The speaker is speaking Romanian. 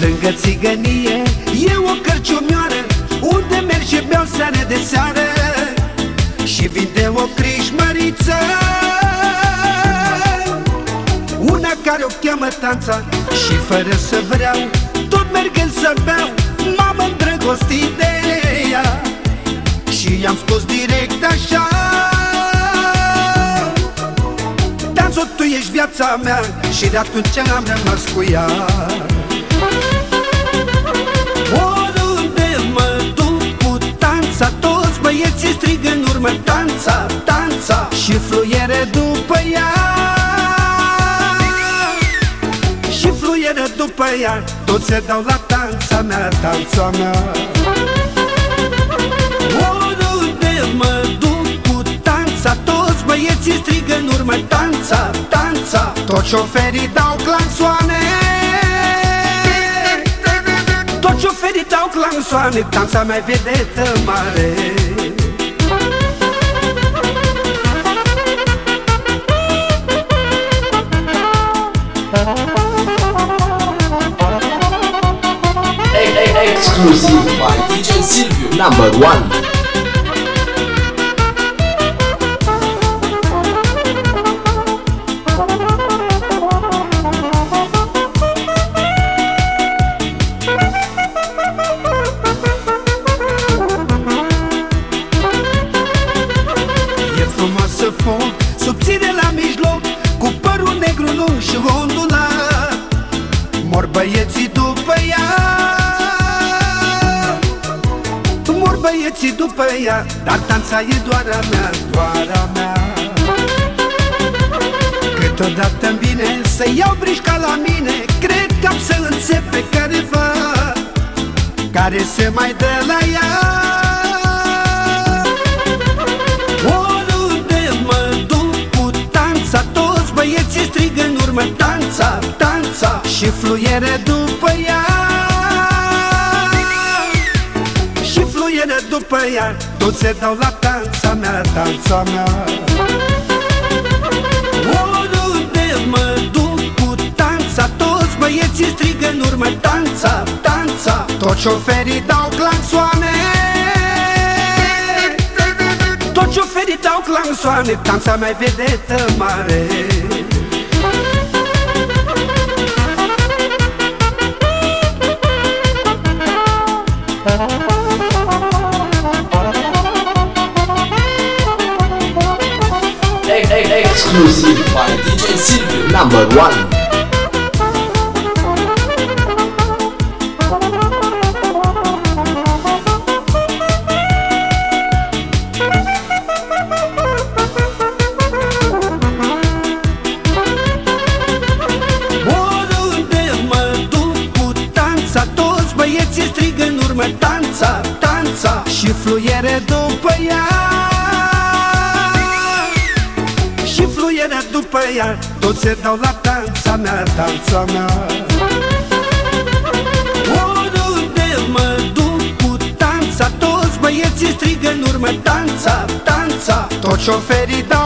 Lângă țigănie e o cărciumioară Unde merg și beau seară de seară. Și vinde o crișmăriță. Una care o cheamă tanța Și fără să vreau Tot mergând să beau M-am îndrăgostit de ea. Și i-am spus direct așa. Tanțo, tu ești viața mea Și de atunci am rămas cu ea Și fluiere după ea Toți se dau la tanța mea, tanța mea. Oriunde mă duc cu tanța Toți băieții strigă în urmă Tanța, tanța Toți șoferii dau clansoane Toți șoferii dau clansoane Tanța mea vedetă mare Exclusive by DJ Silvio, number one. E frumoasă ea Mor băieții după ea Dar danța e doar a mea, doar a mea. Câteodată-mi vine să iau brișca la mine Cred că am să înțep pe careva Care se mai dă la ea. Oriunde mă duc cu tanța Toți băieții strigă în urmă Tanța, tanța Și fluiere după Și fluiere după ea Toți se dau la tanța mea, tanța mea. Oriunde mă duc cu tanța Toți băieții strigă în urmă Tanța, tanța Toți șoferii dau clansoane Toți șoferii dau clansoane Tanța mai vedetă mare Exclusive by DJ Silvio, number one. Oriunde mă duc cu tanța Toți băieții strigă în urmă Tanța, tanța Și fluiere după după ea Toți se dau la tanța mea, tanța mea. Oriunde mă duc cu tanța Toți băieții strigă în urmă Tanța, tanța Toți șoferii dau clansoane